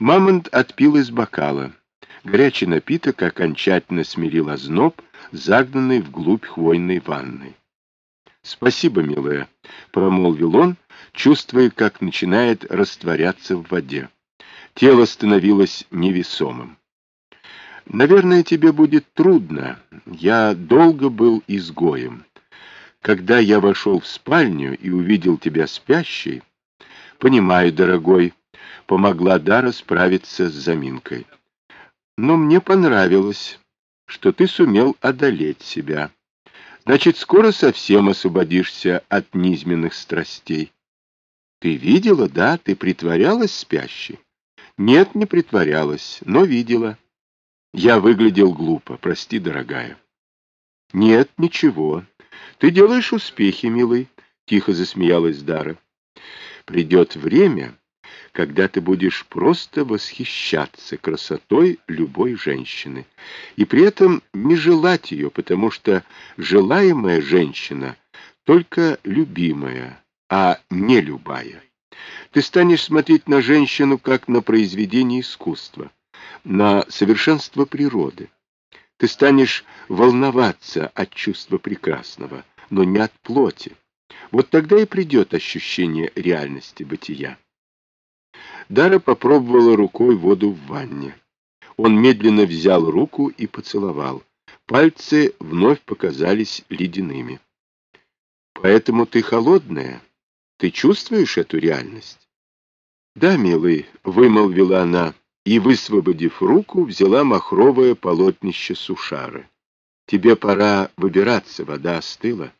Мамонт отпил из бокала. Горячий напиток окончательно смирил озноб, загнанный вглубь хвойной ванны. «Спасибо, милая», — промолвил он, чувствуя, как начинает растворяться в воде. Тело становилось невесомым. «Наверное, тебе будет трудно. Я долго был изгоем. Когда я вошел в спальню и увидел тебя спящей, понимаю, дорогой, помогла Дара справиться с заминкой. Но мне понравилось, что ты сумел одолеть себя. Значит, скоро совсем освободишься от низменных страстей. Ты видела, да? Ты притворялась спящей? Нет, не притворялась, но видела. Я выглядел глупо, прости, дорогая. Нет, ничего. Ты делаешь успехи, милый, тихо засмеялась Дара. Придет время, когда ты будешь просто восхищаться красотой любой женщины, и при этом не желать ее, потому что желаемая женщина только любимая, а не любая. Ты станешь смотреть на женщину как на произведение искусства, на совершенство природы. Ты станешь волноваться от чувства прекрасного, но не от плоти. Вот тогда и придет ощущение реальности бытия. Дара попробовала рукой воду в ванне. Он медленно взял руку и поцеловал. Пальцы вновь показались ледяными. «Поэтому ты холодная? Ты чувствуешь эту реальность?» «Да, милый», — вымолвила она, и, высвободив руку, взяла махровое полотнище сушары. «Тебе пора выбираться, вода остыла».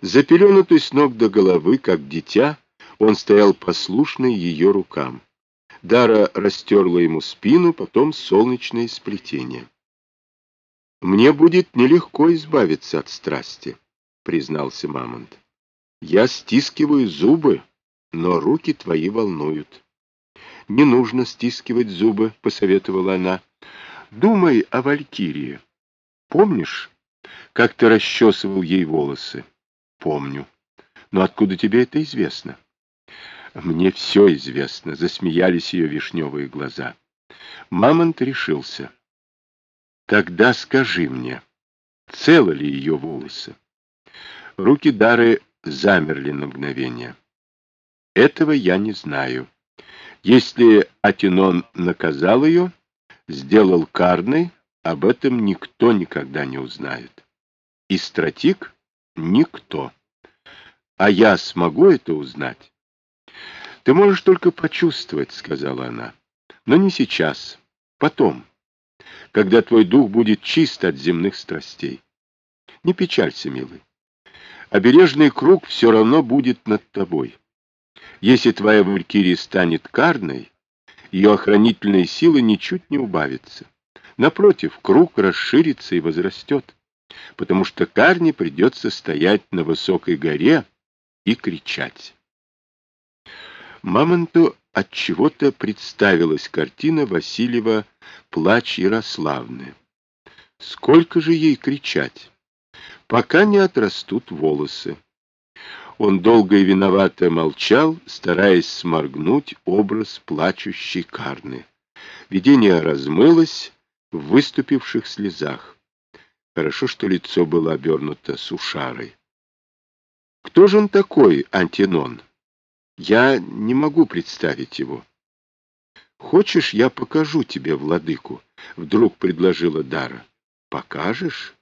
Запеленутый с ног до головы, как дитя, он стоял послушный ее рукам. Дара растерла ему спину, потом солнечное сплетение. «Мне будет нелегко избавиться от страсти», — признался Мамонт. «Я стискиваю зубы, но руки твои волнуют». «Не нужно стискивать зубы», — посоветовала она. «Думай о Валькирии. Помнишь, как ты расчесывал ей волосы?» «Помню. Но откуда тебе это известно?» Мне все известно, засмеялись ее вишневые глаза. Мамонт решился. Тогда скажи мне, целы ли ее волосы? Руки Дары замерли на мгновение. Этого я не знаю. Если Атинон наказал ее, сделал карной, об этом никто никогда не узнает. И стратик — никто. А я смогу это узнать? «Ты можешь только почувствовать», — сказала она. «Но не сейчас. Потом, когда твой дух будет чист от земных страстей. Не печалься, милый. Обережный круг все равно будет над тобой. Если твоя Валькирия станет карной, ее охранительные силы ничуть не убавятся. Напротив, круг расширится и возрастет, потому что Карне придется стоять на высокой горе и кричать. Мамонту от чего-то представилась картина Васильева «Плач Ярославны». Сколько же ей кричать, пока не отрастут волосы. Он долго и виновато молчал, стараясь сморгнуть образ плачущей Карны. Видение размылось в выступивших слезах. Хорошо, что лицо было обернуто сушарой. Кто же он такой, Антинон? Я не могу представить его. «Хочешь, я покажу тебе владыку?» — вдруг предложила Дара. «Покажешь?»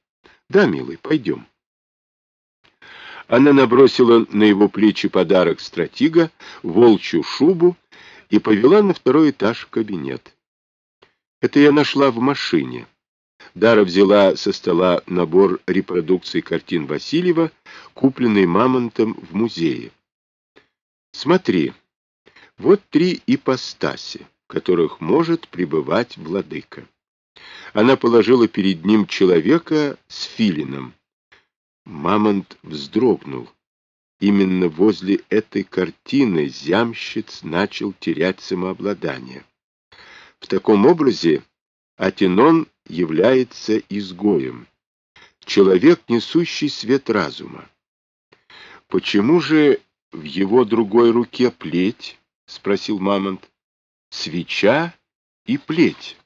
«Да, милый, пойдем». Она набросила на его плечи подарок стратега, волчью шубу, и повела на второй этаж в кабинет. Это я нашла в машине. Дара взяла со стола набор репродукций картин Васильева, купленный Мамонтом в музее. Смотри, вот три ипостаси, в которых может пребывать владыка. Она положила перед ним человека с филином. Мамонт вздрогнул. Именно возле этой картины зямщиц начал терять самообладание. В таком образе Атинон является изгоем, человек, несущий свет разума. Почему же в его другой руке плеть? — спросил Мамонт. — свеча и плеть.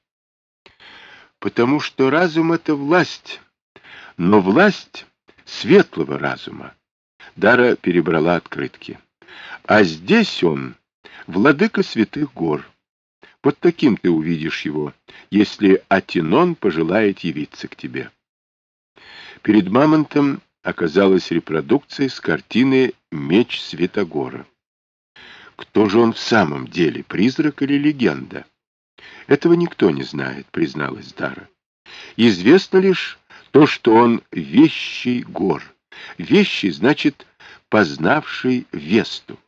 Потому что разум — это власть, но власть светлого разума. Дара перебрала открытки. А здесь он, владыка святых гор. Вот таким ты увидишь его, если Атинон пожелает явиться к тебе. Перед мамонтом оказалась репродукция с картины «Меч Святогора». Кто же он в самом деле, призрак или легенда? Этого никто не знает, призналась Дара. Известно лишь то, что он вещий гор. Вещий значит познавший Весту.